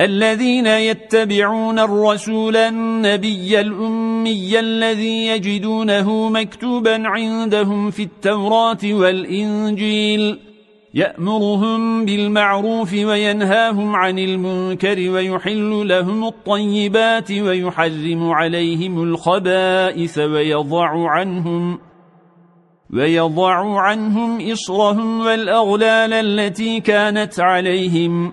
الذين يتبعون الرسول النبي الأمي الذي يجدونه مكتوبا عندهم في التوراة والإنجيل يأمرهم بالمعروف وينهاهم عن المنكر ويحل لهم الطيبات ويحرم عليهم الخبائث ويضع عنهم ويضع عنهم إصرهم والأغلال التي كانت عليهم.